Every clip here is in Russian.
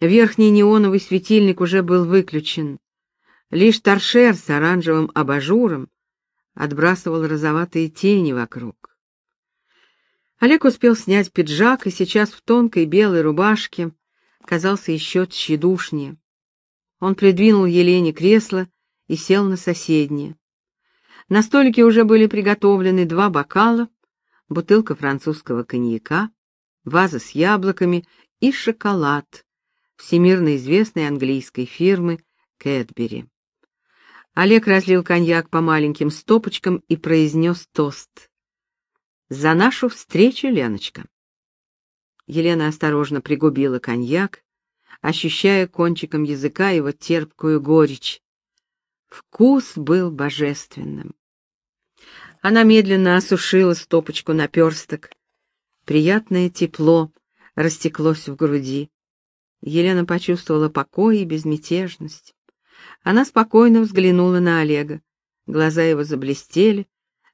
Верхний неоновый светильник уже был выключен. Лишь торшер с оранжевым абажуром отбрасывал розоватые тени вокруг. Олег успел снять пиджак и сейчас в тонкой белой рубашке казался еще тщедушнее. Он придвинул Елене кресло и сел на соседнее. На столике уже были приготовлены два бокала, бутылка французского коньяка, ваза с яблоками и шоколад всемирно известной английской фирмы Кэтбери. Олег разлил коньяк по маленьким стопочкам и произнес тост. «За нашу встречу, Леночка!» Елена осторожно пригубила коньяк, ощущая кончиком языка его терпкую горечь. Вкус был божественным. Она медленно осушила стопочку наперсток. Приятное тепло растеклось в груди. Елена почувствовала покой и безмятежность. Она спокойно взглянула на Олега. Глаза его заблестели,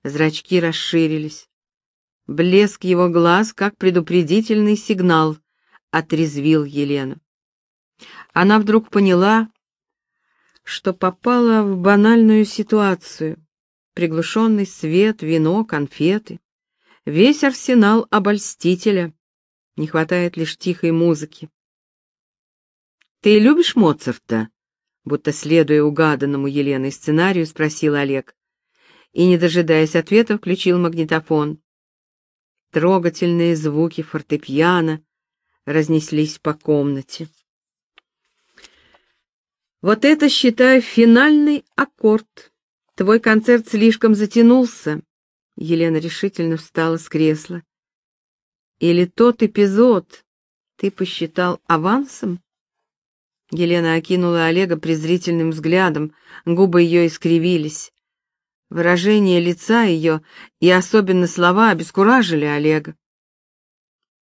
зрачки расширились. Блеск его глаз, как предупредительный сигнал, отрезвил Елену. Она вдруг поняла, что попала в банальную ситуацию. Приглушенный свет, вино, конфеты. Весь арсенал обольстителя. Не хватает лишь тихой музыки. «Ты любишь Моцарта?» Будто следуя угаданному Еленой сценарию, спросил Олег. И, не дожидаясь ответа, включил магнитофон. Трогательные звуки фортепиано разнеслись по комнате. Вот это, считай, финальный аккорд. Твой концерт слишком затянулся. Елена решительно встала с кресла. Или тот эпизод ты посчитал авансом? Елена окинула Олега презрительным взглядом, губы ее искривились. Выражение лица ее и особенно слова обескуражили Олега.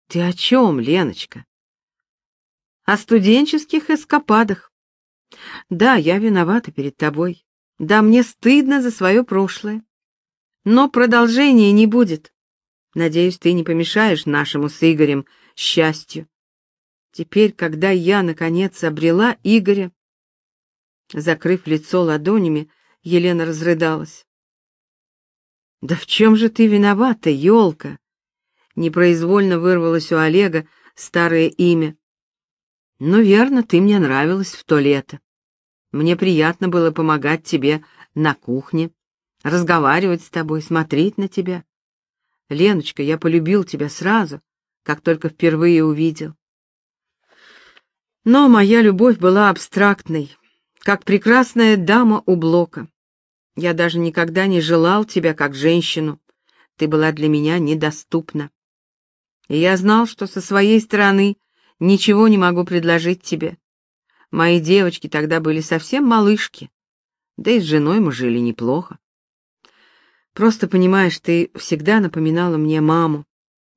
«Ты о чем, Леночка?» «О студенческих эскападах. Да, я виновата перед тобой. Да, мне стыдно за свое прошлое. Но продолжения не будет. Надеюсь, ты не помешаешь нашему с Игорем счастью. Теперь, когда я, наконец, обрела Игоря... Закрыв лицо ладонями, Елена разрыдалась. «Да в чем же ты виновата, елка?» Непроизвольно вырвалось у Олега старое имя. «Ну, верно, ты мне нравилась в то лето. Мне приятно было помогать тебе на кухне, разговаривать с тобой, смотреть на тебя. Леночка, я полюбил тебя сразу, как только впервые увидел. Но моя любовь была абстрактной, как прекрасная дама у Блока. Я даже никогда не желал тебя как женщину. Ты была для меня недоступна. И я знал, что со своей стороны ничего не могу предложить тебе. Мои девочки тогда были совсем малышки. Да и с женой мы жили неплохо. Просто, понимаешь, ты всегда напоминала мне маму.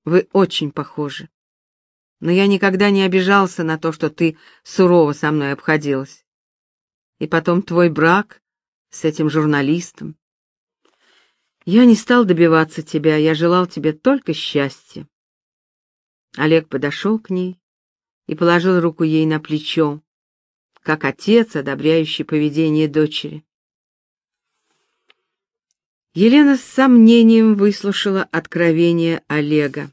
Вы очень похожи но я никогда не обижался на то, что ты сурово со мной обходилась. И потом твой брак с этим журналистом. Я не стал добиваться тебя, я желал тебе только счастья. Олег подошел к ней и положил руку ей на плечо, как отец, одобряющий поведение дочери. Елена с сомнением выслушала откровение Олега.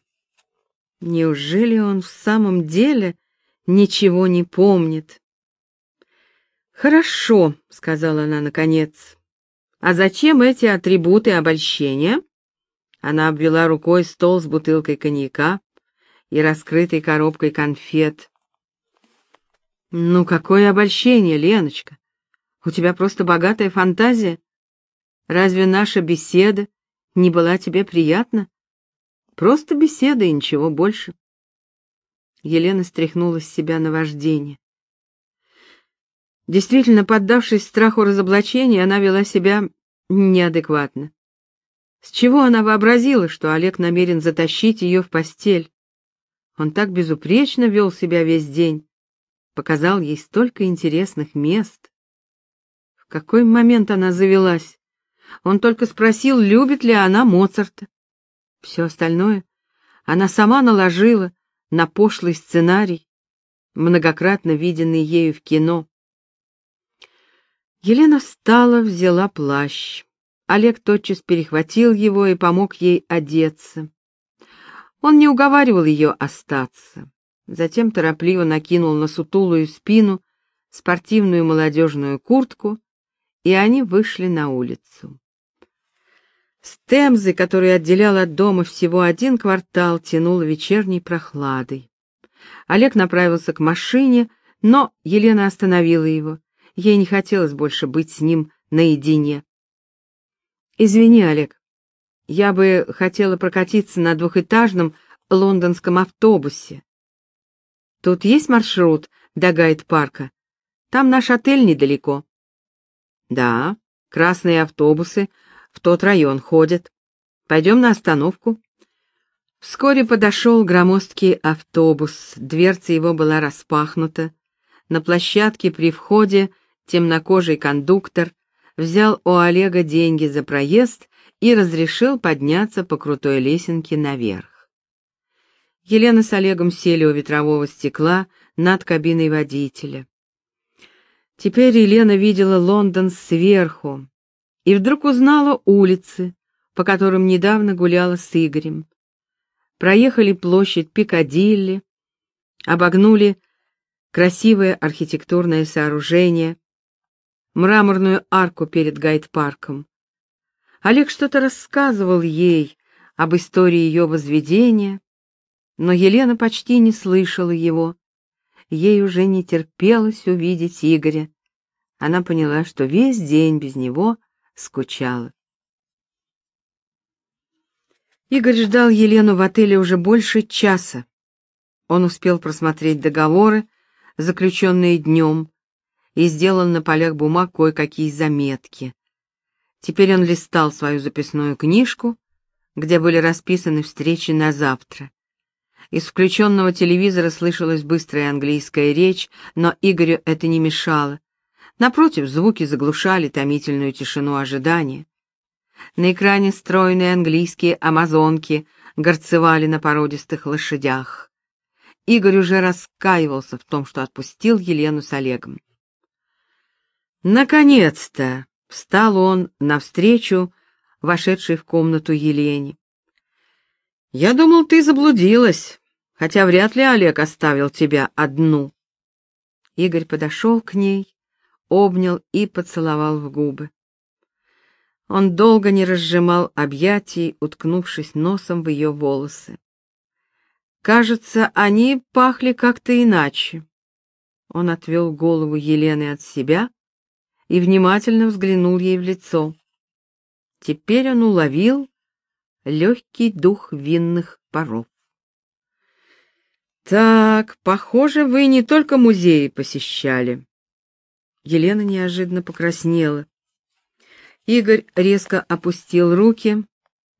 Неужели он в самом деле ничего не помнит? «Хорошо», — сказала она наконец. «А зачем эти атрибуты обольщения?» Она обвела рукой стол с бутылкой коньяка и раскрытой коробкой конфет. «Ну, какое обольщение, Леночка! У тебя просто богатая фантазия. Разве наша беседа не была тебе приятна?» Просто беседа и ничего больше. Елена стряхнула с себя наваждение. Действительно, поддавшись страху разоблачения, она вела себя неадекватно. С чего она вообразила, что Олег намерен затащить ее в постель? Он так безупречно вел себя весь день, показал ей столько интересных мест. В какой момент она завелась? Он только спросил, любит ли она Моцарта. Все остальное она сама наложила на пошлый сценарий. многократно виденный ею в кино. Елена встала, взяла плащ. Олег тотчас перехватил его и помог ей одеться. Он не уговаривал ее остаться. Затем торопливо накинул на сутулую спину спортивную молодежную куртку, и они вышли на улицу. С Темзы, который отделял от дома всего один квартал, тянуло вечерней прохладой. Олег направился к машине, но Елена остановила его. Ей не хотелось больше быть с ним наедине. «Извини, Олег, я бы хотела прокатиться на двухэтажном лондонском автобусе. Тут есть маршрут до Гайд-парка? Там наш отель недалеко». «Да, красные автобусы в тот район ходят. Пойдем на остановку». Вскоре подошел громоздкий автобус, дверца его была распахнута. На площадке при входе темнокожий кондуктор взял у Олега деньги за проезд и разрешил подняться по крутой лесенке наверх. Елена с Олегом сели у ветрового стекла над кабиной водителя. Теперь Елена видела Лондон сверху и вдруг узнала улицы, по которым недавно гуляла с Игорем проехали площадь Пикадилли, обогнули красивое архитектурное сооружение, мраморную арку перед гайд-парком. Олег что-то рассказывал ей об истории ее возведения, но Елена почти не слышала его. Ей уже не терпелось увидеть Игоря. Она поняла, что весь день без него скучала. Игорь ждал Елену в отеле уже больше часа. Он успел просмотреть договоры, заключенные днем, и сделал на полях бумаг кое-какие заметки. Теперь он листал свою записную книжку, где были расписаны встречи на завтра. Из включенного телевизора слышалась быстрая английская речь, но Игорю это не мешало. Напротив, звуки заглушали томительную тишину ожидания. На экране стройные английские амазонки горцевали на породистых лошадях. Игорь уже раскаивался в том, что отпустил Елену с Олегом. Наконец-то встал он навстречу вошедшей в комнату Елене. «Я думал, ты заблудилась, хотя вряд ли Олег оставил тебя одну». Игорь подошел к ней, обнял и поцеловал в губы. Он долго не разжимал объятий, уткнувшись носом в ее волосы. Кажется, они пахли как-то иначе. Он отвел голову Елены от себя и внимательно взглянул ей в лицо. Теперь он уловил легкий дух винных паров. «Так, похоже, вы не только музеи посещали». Елена неожиданно покраснела. Игорь резко опустил руки,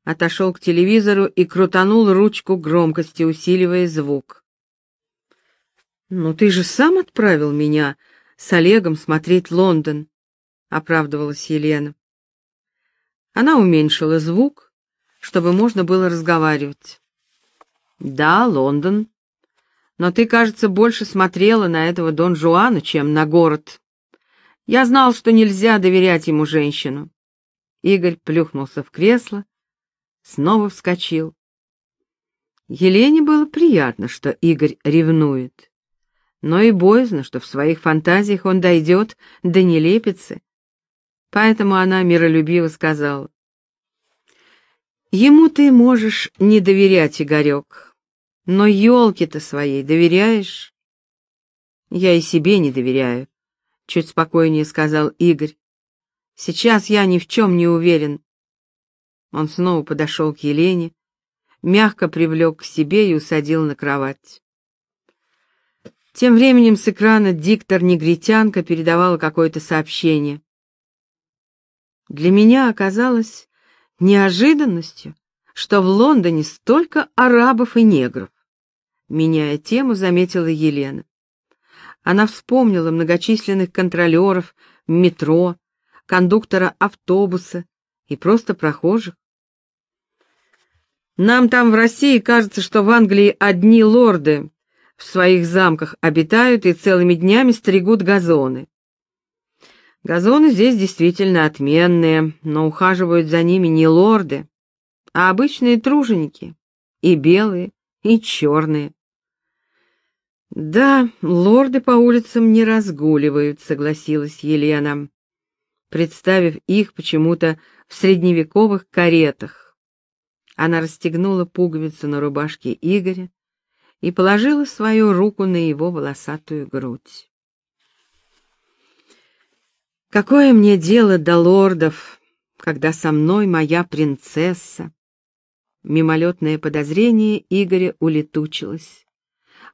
отошел к телевизору и крутанул ручку громкости, усиливая звук. «Ну ты же сам отправил меня с Олегом смотреть Лондон», — оправдывалась Елена. Она уменьшила звук, чтобы можно было разговаривать. «Да, Лондон. Но ты, кажется, больше смотрела на этого Дон Жуана, чем на город. Я знал, что нельзя доверять ему женщину. Игорь плюхнулся в кресло, снова вскочил. Елене было приятно, что Игорь ревнует, но и боязно, что в своих фантазиях он дойдет до нелепицы. Поэтому она миролюбиво сказала. «Ему ты можешь не доверять, Игорек, но елки-то своей доверяешь?» «Я и себе не доверяю», — чуть спокойнее сказал Игорь. Сейчас я ни в чем не уверен. Он снова подошел к Елене, мягко привлек к себе и усадил на кровать. Тем временем с экрана диктор-негритянка передавала какое-то сообщение. Для меня оказалось неожиданностью, что в Лондоне столько арабов и негров. Меняя тему, заметила Елена. Она вспомнила многочисленных контролеров метро, кондуктора автобуса и просто прохожих. Нам там в России кажется, что в Англии одни лорды, в своих замках обитают и целыми днями стригут газоны. Газоны здесь действительно отменные, но ухаживают за ними не лорды, а обычные труженики, и белые, и черные. «Да, лорды по улицам не разгуливают», — согласилась Елена, представив их почему-то в средневековых каретах. Она расстегнула пуговицу на рубашке Игоря и положила свою руку на его волосатую грудь. «Какое мне дело до лордов, когда со мной моя принцесса?» Мимолетное подозрение Игоря улетучилось.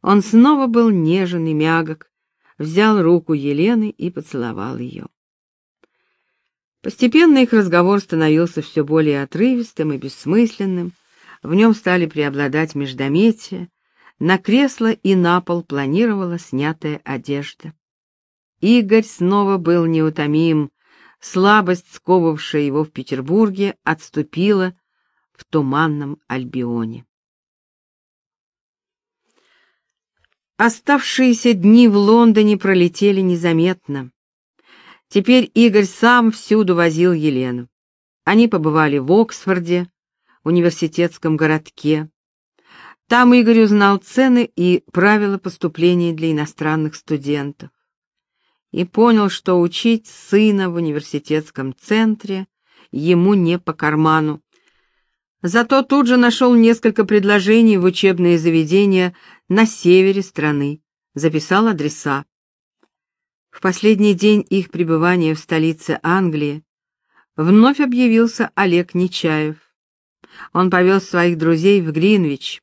Он снова был нежен и мягок, взял руку Елены и поцеловал ее. Постепенно их разговор становился все более отрывистым и бессмысленным, в нем стали преобладать междометия, на кресло и на пол планировала снятая одежда. Игорь снова был неутомим, слабость, сковавшая его в Петербурге, отступила в туманном Альбионе. Оставшиеся дни в Лондоне пролетели незаметно. Теперь Игорь сам всюду возил Елену. Они побывали в Оксфорде, университетском городке. Там Игорь узнал цены и правила поступления для иностранных студентов. И понял, что учить сына в университетском центре ему не по карману, Зато тут же нашел несколько предложений в учебные заведения на севере страны, записал адреса. В последний день их пребывания в столице Англии вновь объявился Олег Нечаев. Он повез своих друзей в Гринвич.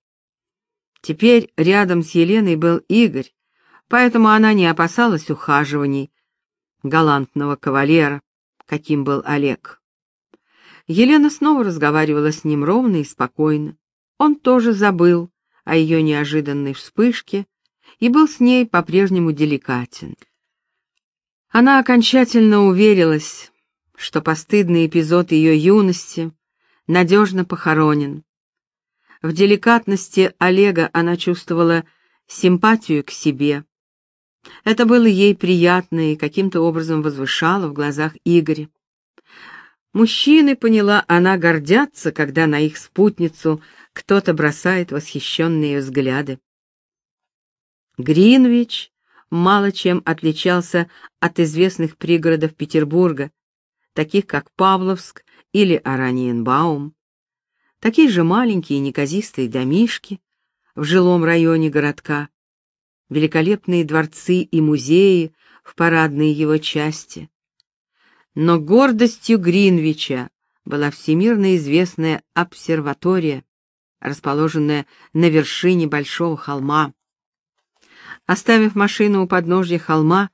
Теперь рядом с Еленой был Игорь, поэтому она не опасалась ухаживаний галантного кавалера, каким был Олег. Елена снова разговаривала с ним ровно и спокойно. Он тоже забыл о ее неожиданной вспышке и был с ней по-прежнему деликатен. Она окончательно уверилась, что постыдный эпизод ее юности надежно похоронен. В деликатности Олега она чувствовала симпатию к себе. Это было ей приятно и каким-то образом возвышало в глазах Игоря. Мужчины, поняла она, гордятся, когда на их спутницу кто-то бросает восхищенные взгляды. Гринвич мало чем отличался от известных пригородов Петербурга, таких как Павловск или Ораниенбаум. Такие же маленькие неказистые домишки в жилом районе городка, великолепные дворцы и музеи в парадной его части, но гордостью Гринвича была всемирно известная обсерватория, расположенная на вершине большого холма. Оставив машину у подножья холма,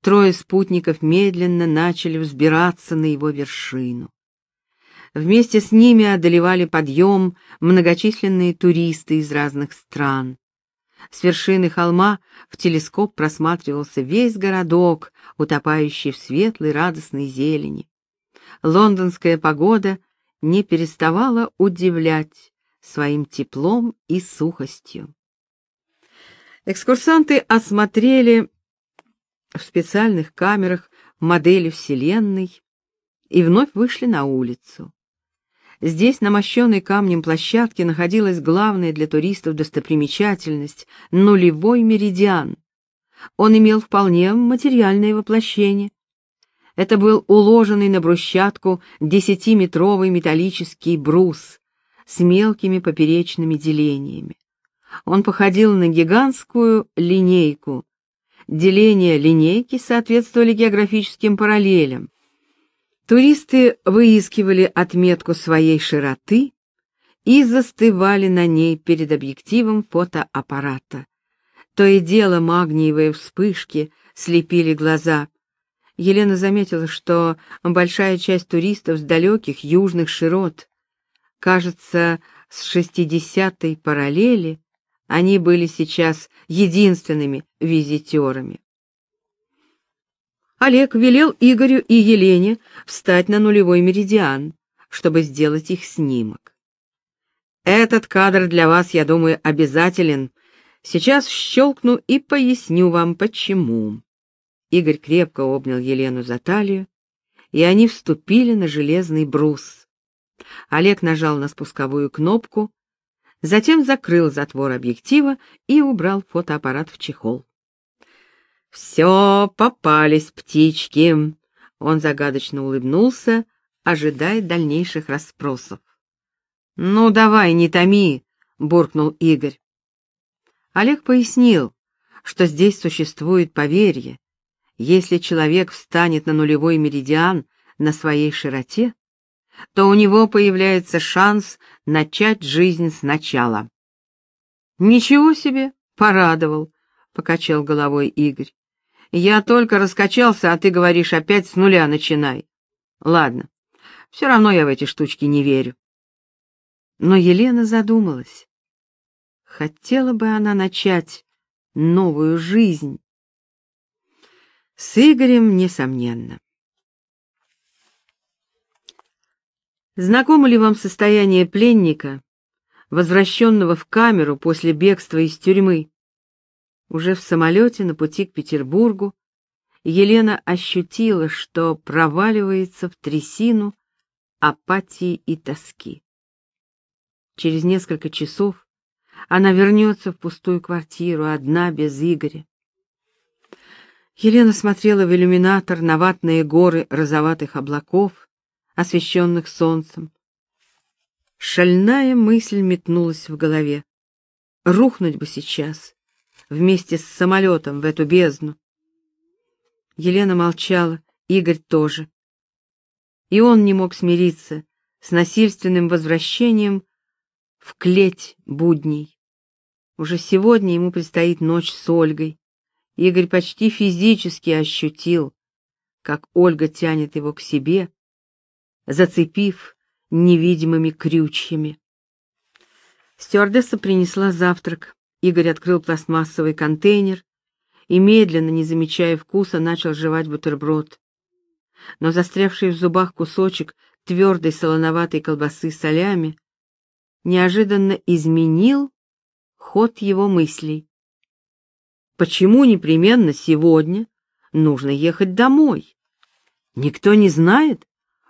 трое спутников медленно начали взбираться на его вершину. Вместе с ними одолевали подъем многочисленные туристы из разных стран. С вершины холма в телескоп просматривался весь городок, утопающий в светлой радостной зелени. Лондонская погода не переставала удивлять своим теплом и сухостью. Экскурсанты осмотрели в специальных камерах модели Вселенной и вновь вышли на улицу. Здесь, на мощенной камнем площадке, находилась главная для туристов достопримечательность — нулевой меридиан. Он имел вполне материальное воплощение. Это был уложенный на брусчатку десятиметровый металлический брус с мелкими поперечными делениями. Он походил на гигантскую линейку. Деления линейки соответствовали географическим параллелям. Туристы выискивали отметку своей широты и застывали на ней перед объективом фотоаппарата. То и дело магниевые вспышки слепили глаза. Елена заметила, что большая часть туристов с далеких южных широт, кажется, с шестидесятой параллели, они были сейчас единственными визитерами. Олег велел Игорю и Елене встать на нулевой меридиан, чтобы сделать их снимок. «Этот кадр для вас, я думаю, обязателен. Сейчас щелкну и поясню вам, почему. Игорь крепко обнял Елену за талию, и они вступили на железный брус. Олег нажал на спусковую кнопку, затем закрыл затвор объектива и убрал фотоаппарат в чехол. «Все, попались птички!» Он загадочно улыбнулся, ожидая дальнейших расспросов. «Ну, давай, не томи!» — буркнул Игорь. Олег пояснил, что здесь существует поверье. Если человек встанет на нулевой меридиан на своей широте, то у него появляется шанс начать жизнь сначала. «Ничего себе!» — порадовал, — покачал головой Игорь. «Я только раскачался, а ты говоришь, опять с нуля начинай. Ладно, все равно я в эти штучки не верю». Но Елена задумалась. Хотела бы она начать новую жизнь. С Игорем, несомненно. Знакомо ли вам состояние пленника, возвращенного в камеру после бегства из тюрьмы? Уже в самолете на пути к Петербургу Елена ощутила, что проваливается в трясину апатии и тоски. Через несколько часов она вернется в пустую квартиру, одна, без Игоря. Елена смотрела в иллюминатор на ватные горы розоватых облаков, освещенных солнцем. Шальная мысль метнулась в голове. Рухнуть бы сейчас, вместе с самолетом, в эту бездну. Елена молчала, Игорь тоже. И он не мог смириться с насильственным возвращением в клеть будней. Уже сегодня ему предстоит ночь с Ольгой. Игорь почти физически ощутил, как Ольга тянет его к себе, зацепив невидимыми крючьями. Стюардесса принесла завтрак. Игорь открыл пластмассовый контейнер и, медленно, не замечая вкуса, начал жевать бутерброд. Но застрявший в зубах кусочек твердой солоноватой колбасы солями неожиданно изменил ход его мыслей. Почему непременно сегодня нужно ехать домой? Никто не знает,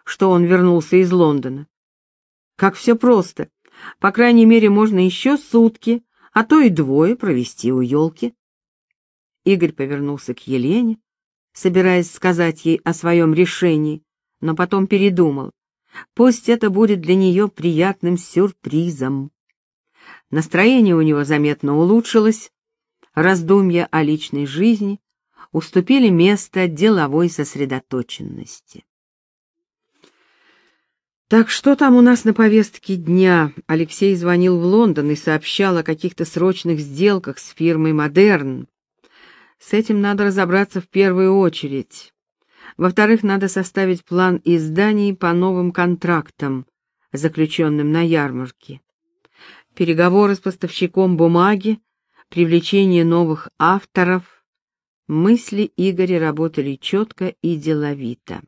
что он вернулся из Лондона. Как все просто. По крайней мере, можно еще сутки, а то и двое провести у елки. Игорь повернулся к Елене, собираясь сказать ей о своем решении, но потом передумал. Пусть это будет для нее приятным сюрпризом. Настроение у него заметно улучшилось, раздумья о личной жизни уступили место деловой сосредоточенности. Так что там у нас на повестке дня? Алексей звонил в Лондон и сообщал о каких-то срочных сделках с фирмой «Модерн». С этим надо разобраться в первую очередь. Во-вторых, надо составить план изданий по новым контрактам, заключенным на ярмарке. Переговоры с поставщиком бумаги, привлечение новых авторов. Мысли Игоря работали четко и деловито.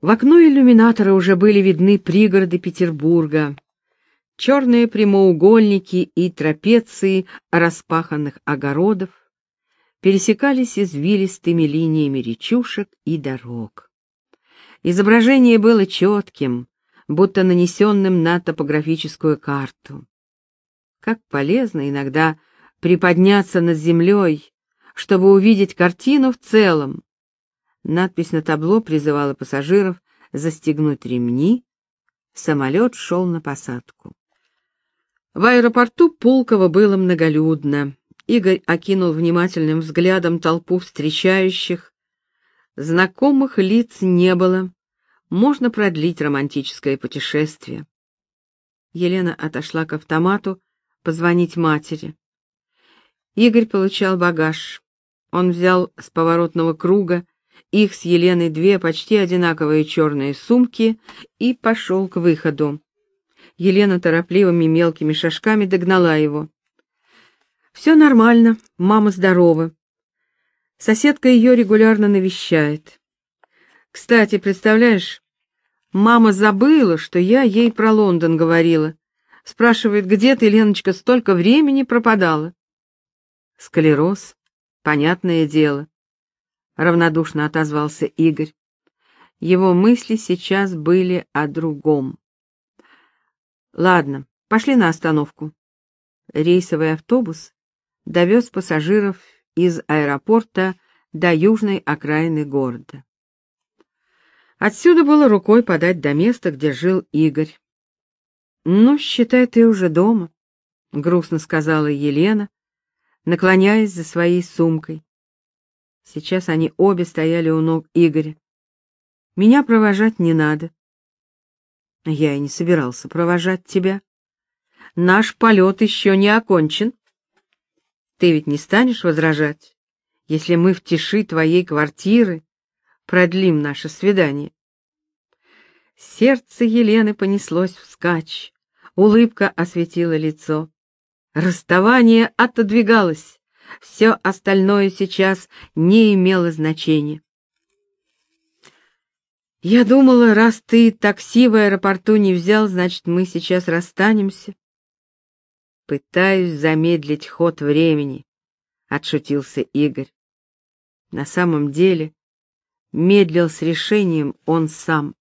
В окно иллюминатора уже были видны пригороды Петербурга, черные прямоугольники и трапеции распаханных огородов пересекались извилистыми линиями речушек и дорог. Изображение было четким, будто нанесенным на топографическую карту. Как полезно иногда приподняться над землей, чтобы увидеть картину в целом, Надпись на табло призывала пассажиров застегнуть ремни. Самолет шел на посадку. В аэропорту Пулково было многолюдно. Игорь окинул внимательным взглядом толпу встречающих. Знакомых лиц не было. Можно продлить романтическое путешествие. Елена отошла к автомату позвонить матери. Игорь получал багаж. Он взял с поворотного круга их с Еленой две почти одинаковые черные сумки и пошел к выходу. Елена торопливыми мелкими шажками догнала его. «Все нормально, мама здорова. Соседка ее регулярно навещает. Кстати, представляешь, мама забыла, что я ей про Лондон говорила. Спрашивает, где ты, Леночка, столько времени пропадала? Склероз, понятное дело. Равнодушно отозвался Игорь. Его мысли сейчас были о другом. Ладно, пошли на остановку. Рейсовый автобус довез пассажиров из аэропорта до южной окраины города. Отсюда было рукой подать до места, где жил Игорь. «Ну, считай, ты уже дома», — грустно сказала Елена, наклоняясь за своей сумкой. Сейчас они обе стояли у ног Игоря. «Меня провожать не надо». «Я и не собирался провожать тебя. Наш полет еще не окончен. Ты ведь не станешь возражать, если мы в тиши твоей квартиры продлим наше свидание. Сердце Елены понеслось вскачь, улыбка осветила лицо. Расставание отодвигалось, все остальное сейчас не имело значения. Я думала, раз ты такси в аэропорту не взял, значит, мы сейчас расстанемся. Пытаюсь замедлить ход времени, отшутился Игорь. На самом деле, медлил с решением он сам.